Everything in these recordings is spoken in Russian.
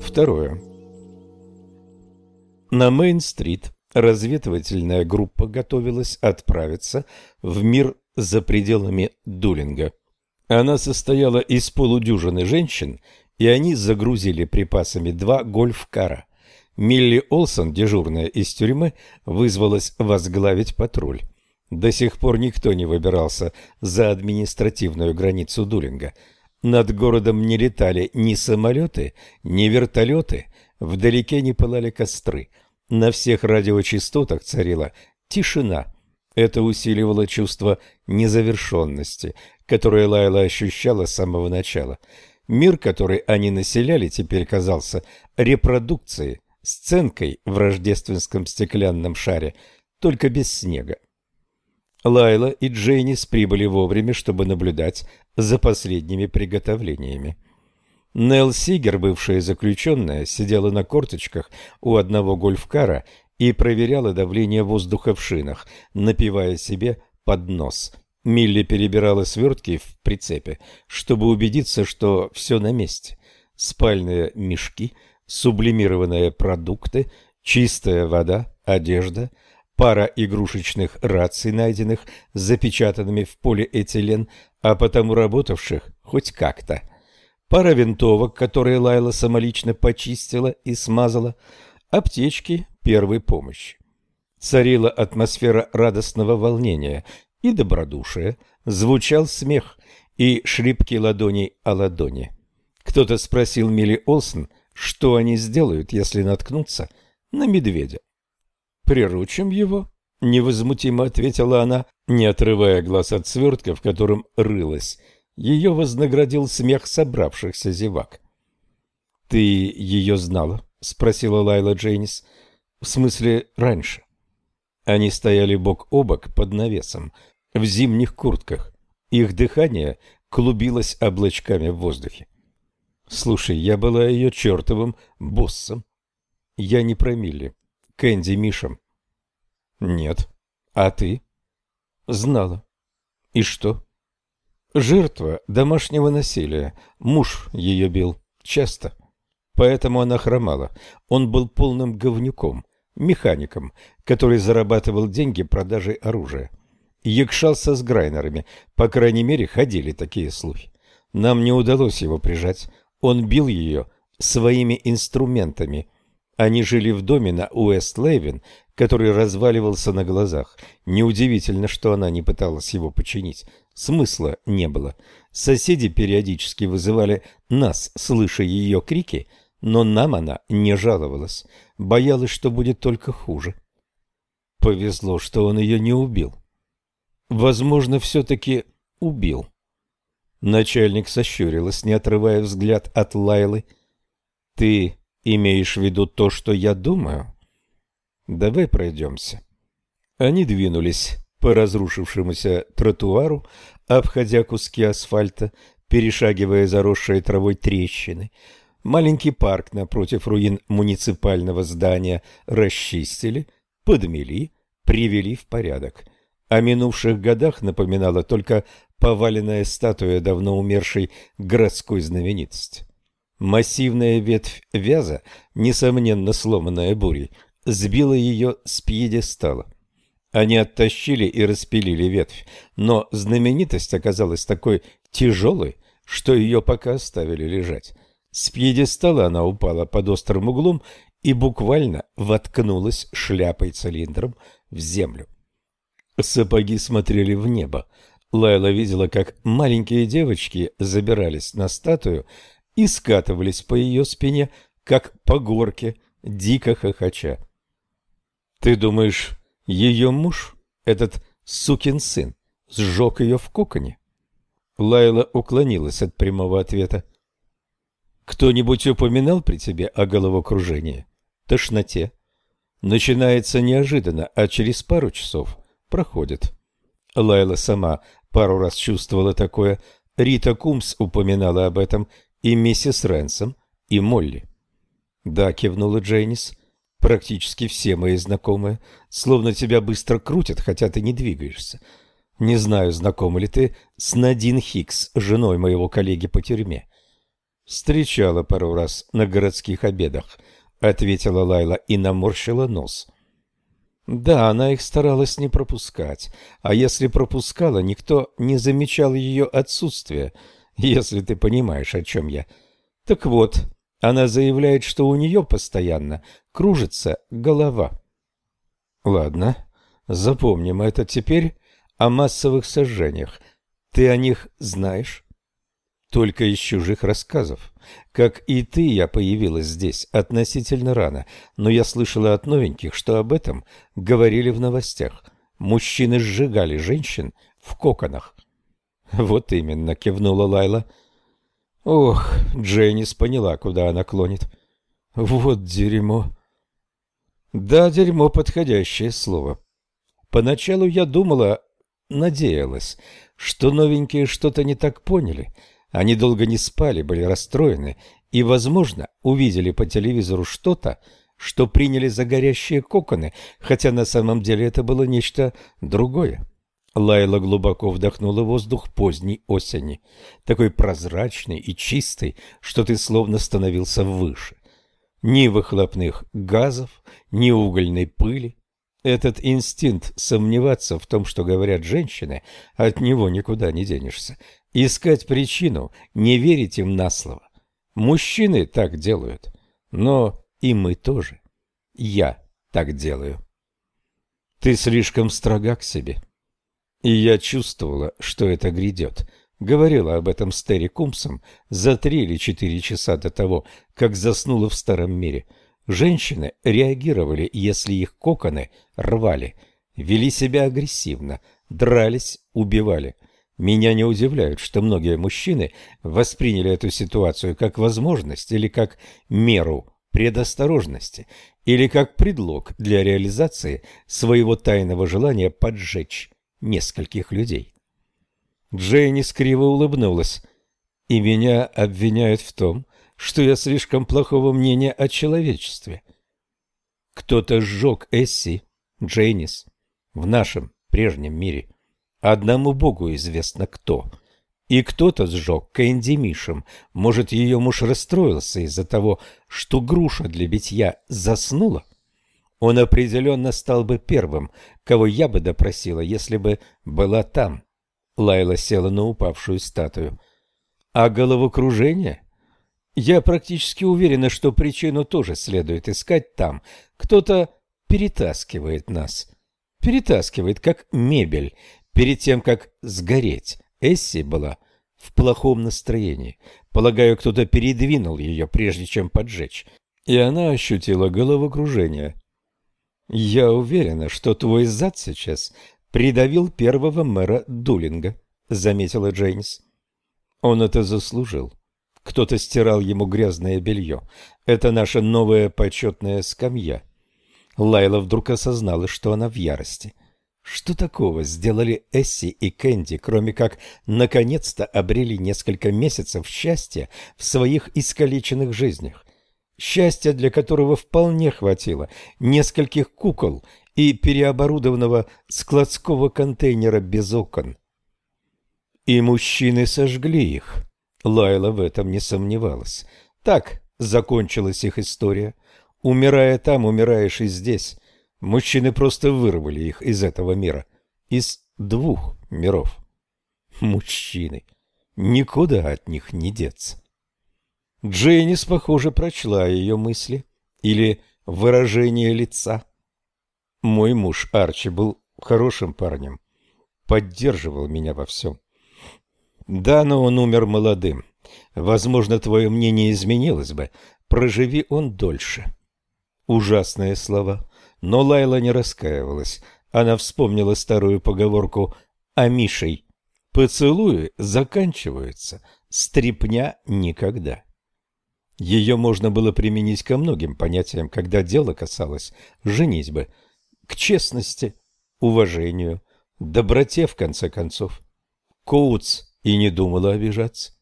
Второе. На Мейн-стрит разведывательная группа готовилась отправиться в мир за пределами Дулинга. Она состояла из полудюжины женщин, и они загрузили припасами два гольф-кара. Милли Олсон, дежурная из тюрьмы, вызвалась возглавить патруль. До сих пор никто не выбирался за административную границу Дулинга – над городом не летали ни самолеты, ни вертолеты, вдалеке не пылали костры. На всех радиочастотах царила тишина. Это усиливало чувство незавершенности, которое Лайла ощущала с самого начала. Мир, который они населяли, теперь казался репродукцией, сценкой в рождественском стеклянном шаре, только без снега. Лайла и Джейнис прибыли вовремя, чтобы наблюдать за последними приготовлениями. Нелл Сигер, бывшая заключенная, сидела на корточках у одного гольфкара и проверяла давление воздуха в шинах, напивая себе под нос. Милли перебирала свертки в прицепе, чтобы убедиться, что все на месте. Спальные мешки, сублимированные продукты, чистая вода, одежда – пара игрушечных раций, найденных запечатанными в полиэтилен, а потому работавших хоть как-то. Пара винтовок, которые Лайла самолично почистила и смазала, аптечки первой помощи. Царила атмосфера радостного волнения и добродушия, звучал смех и шлепки ладоней о ладони. Кто-то спросил Милли Олсен, что они сделают, если наткнутся на медведя. «Приручим его?» — невозмутимо ответила она, не отрывая глаз от свертка, в котором рылась. Ее вознаградил смех собравшихся зевак. «Ты ее знала?» — спросила Лайла Джейнис. «В смысле, раньше?» Они стояли бок о бок под навесом, в зимних куртках. Их дыхание клубилось облачками в воздухе. «Слушай, я была ее чертовым боссом. Я не про Милли. Кэнди Мишем? Нет. А ты? Знала. И что? Жертва домашнего насилия. Муж ее бил. Часто. Поэтому она хромала. Он был полным говнюком, механиком, который зарабатывал деньги продажей оружия. Якшался с грайнерами. По крайней мере, ходили такие слухи. Нам не удалось его прижать. Он бил ее своими инструментами, они жили в доме на Уэст-Лейвен, который разваливался на глазах. Неудивительно, что она не пыталась его починить. Смысла не было. Соседи периодически вызывали нас, слыша ее крики, но нам она не жаловалась. Боялась, что будет только хуже. Повезло, что он ее не убил. Возможно, все-таки убил. Начальник сощурилась, не отрывая взгляд от Лайлы. «Ты Имеешь в виду то, что я думаю? Давай пройдемся. Они двинулись по разрушившемуся тротуару, обходя куски асфальта, перешагивая заросшие травой трещины. Маленький парк напротив руин муниципального здания расчистили, подмели, привели в порядок. О минувших годах напоминала только поваленная статуя давно умершей городской знаменитости. Массивная ветвь вяза, несомненно сломанная бурей, сбила ее с пьедестала. Они оттащили и распилили ветвь, но знаменитость оказалась такой тяжелой, что ее пока оставили лежать. С пьедестала она упала под острым углом и буквально воткнулась шляпой-цилиндром в землю. Сапоги смотрели в небо. Лайла видела, как маленькие девочки забирались на статую и скатывались по ее спине, как по горке, дико хохоча. «Ты думаешь, ее муж, этот сукин сын, сжег ее в коконе?» Лайла уклонилась от прямого ответа. «Кто-нибудь упоминал при тебе о головокружении, тошноте? Начинается неожиданно, а через пару часов проходит. Лайла сама пару раз чувствовала такое. Рита Кумс упоминала об этом, и миссис Ренсом, и Молли. «Да», — кивнула Джейнис, — «практически все мои знакомые, словно тебя быстро крутят, хотя ты не двигаешься. Не знаю, знакома ли ты с Надин Хикс, женой моего коллеги по тюрьме». «Встречала пару раз на городских обедах», — ответила Лайла и наморщила нос. Да, она их старалась не пропускать, а если пропускала, никто не замечал ее отсутствия, если ты понимаешь, о чем я. Так вот, она заявляет, что у нее постоянно кружится голова. Ладно, запомним это теперь о массовых сожжениях. Ты о них знаешь? Только из чужих рассказов. Как и ты, я появилась здесь относительно рано, но я слышала от новеньких, что об этом говорили в новостях. Мужчины сжигали женщин в коконах. Вот именно, кивнула Лайла. — Ох, Дженнис поняла, куда она клонит. Вот дерьмо. Да, дерьмо — подходящее слово. Поначалу я думала, надеялась, что новенькие что-то не так поняли. Они долго не спали, были расстроены и, возможно, увидели по телевизору что-то, что приняли за горящие коконы, хотя на самом деле это было нечто другое. Лайла глубоко вдохнула воздух поздней осени, такой прозрачный и чистый, что ты словно становился выше. Ни выхлопных газов, ни угольной пыли. Этот инстинкт сомневаться в том, что говорят женщины, от него никуда не денешься. Искать причину, не верить им на слово. Мужчины так делают, но и мы тоже. Я так делаю. Ты слишком строга к себе. И я чувствовала, что это грядет. Говорила об этом с Терри Кумсом за три или четыре часа до того, как заснула в старом мире. Женщины реагировали, если их коконы рвали, вели себя агрессивно, дрались, убивали. Меня не удивляет, что многие мужчины восприняли эту ситуацию как возможность или как меру предосторожности, или как предлог для реализации своего тайного желания поджечь нескольких людей. Джейни скриво улыбнулась. «И меня обвиняют в том, что я слишком плохого мнения о человечестве. Кто-то сжег Эсси, Джейнис, в нашем прежнем мире. Одному Богу известно кто. И кто-то сжег Кэнди Мишем. Может, ее муж расстроился из-за того, что груша для битья заснула? Он определенно стал бы первым, кого я бы допросила, если бы была там. Лайла села на упавшую статую. А головокружение? Я практически уверена, что причину тоже следует искать там. Кто-то перетаскивает нас. Перетаскивает, как мебель, перед тем, как сгореть. Эсси была в плохом настроении. Полагаю, кто-то передвинул ее, прежде чем поджечь. И она ощутила головокружение. «Я уверена, что твой зад сейчас придавил первого мэра Дулинга», — заметила Джейнс. «Он это заслужил. Кто-то стирал ему грязное белье. Это наша новая почетная скамья». Лайла вдруг осознала, что она в ярости. Что такого сделали Эсси и Кэнди, кроме как наконец-то обрели несколько месяцев счастья в своих искалеченных жизнях? Счастья для которого вполне хватило нескольких кукол и переоборудованного складского контейнера без окон. И мужчины сожгли их. Лайла в этом не сомневалась. Так закончилась их история. Умирая там, умираешь и здесь. Мужчины просто вырвали их из этого мира. Из двух миров. Мужчины. Никуда от них не деться. Джейнис, похоже, прочла ее мысли или выражение лица. Мой муж Арчи был хорошим парнем, поддерживал меня во всем. Да, но он умер молодым. Возможно, твое мнение изменилось бы, проживи он дольше. Ужасные слова, но Лайла не раскаивалась. Она вспомнила старую поговорку о Мишей. Поцелуи заканчиваются, стрипня никогда. Ее можно было применить ко многим понятиям, когда дело касалось женитьбы, к честности, уважению, доброте, в конце концов. Коутс и не думала обижаться.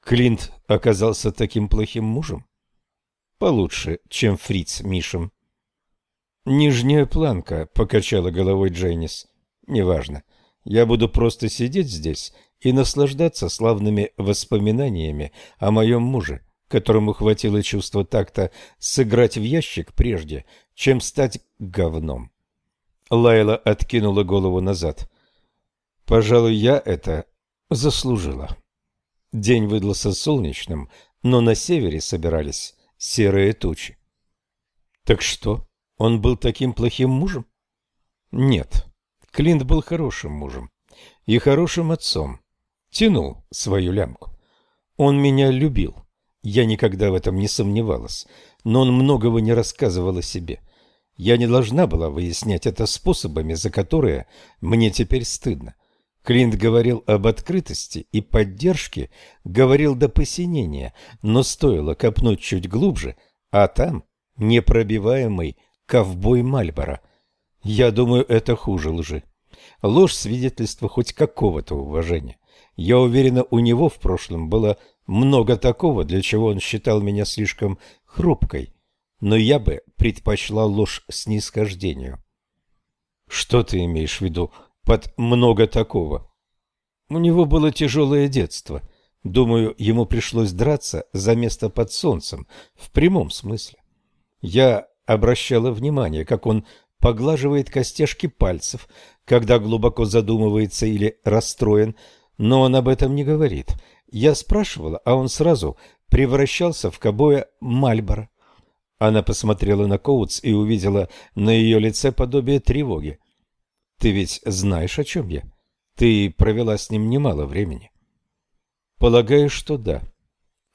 Клинт оказался таким плохим мужем? Получше, чем Фриц Мишем. Нижняя планка, покачала головой Дженнис. Неважно. Я буду просто сидеть здесь и наслаждаться славными воспоминаниями о моем муже, которому хватило чувства так-то сыграть в ящик прежде, чем стать говном. Лайла откинула голову назад. Пожалуй, я это заслужила. День выдался солнечным, но на севере собирались серые тучи. Так что, он был таким плохим мужем? Нет, Клинт был хорошим мужем и хорошим отцом. Тянул свою лямку. Он меня любил. Я никогда в этом не сомневалась, но он многого не рассказывал о себе. Я не должна была выяснять это способами, за которые мне теперь стыдно. Клинт говорил об открытости и поддержке, говорил до посинения, но стоило копнуть чуть глубже, а там непробиваемый ковбой Мальборо. Я думаю, это хуже лжи. Ложь свидетельства хоть какого-то уважения. Я уверена, у него в прошлом было много такого, для чего он считал меня слишком хрупкой. Но я бы предпочла ложь снисхождению. Что ты имеешь в виду под много такого. У него было тяжелое детство. Думаю, ему пришлось драться за место под солнцем, в прямом смысле. Я обращала внимание, как он поглаживает костяшки пальцев, когда глубоко задумывается или расстроен, но он об этом не говорит. Я спрашивала, а он сразу превращался в кобоя Мальбора. Она посмотрела на Коутс и увидела на ее лице подобие тревоги. Ты ведь знаешь, о чем я? Ты провела с ним немало времени. Полагаю, что да.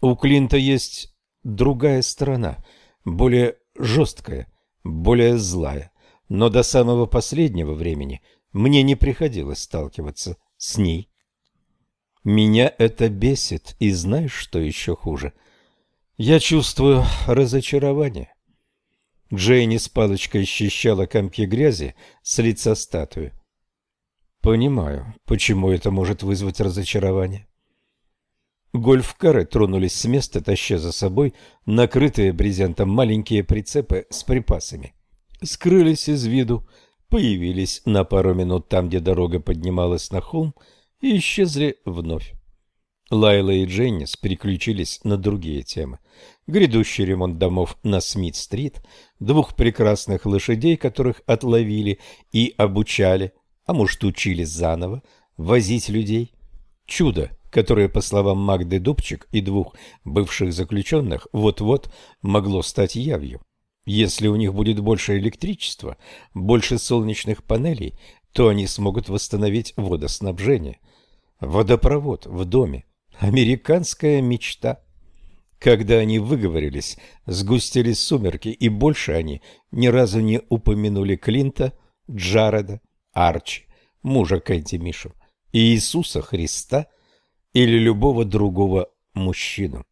У Клинта есть другая сторона, более жесткая, более злая. Но до самого последнего времени мне не приходилось сталкиваться с ней. Меня это бесит, и знаешь, что еще хуже? Я чувствую разочарование. Джейни с палочкой счищала комки грязи с лица статуи. Понимаю, почему это может вызвать разочарование. Гольф-кары тронулись с места, таща за собой накрытые брезентом маленькие прицепы с припасами. Скрылись из виду, появились на пару минут там, где дорога поднималась на холм, и исчезли вновь. Лайла и Дженнис переключились на другие темы. Грядущий ремонт домов на Смит-стрит, двух прекрасных лошадей, которых отловили и обучали, а может учили заново, возить людей. Чудо, которое, по словам Магды Дубчик и двух бывших заключенных, вот-вот могло стать явью. Если у них будет больше электричества, больше солнечных панелей, то они смогут восстановить водоснабжение. Водопровод в доме Американская мечта. Когда они выговорились, сгустились сумерки, и больше они ни разу не упомянули Клинта, Джареда, Арчи, мужа Кэнди Мишем, Иисуса Христа или любого другого мужчину.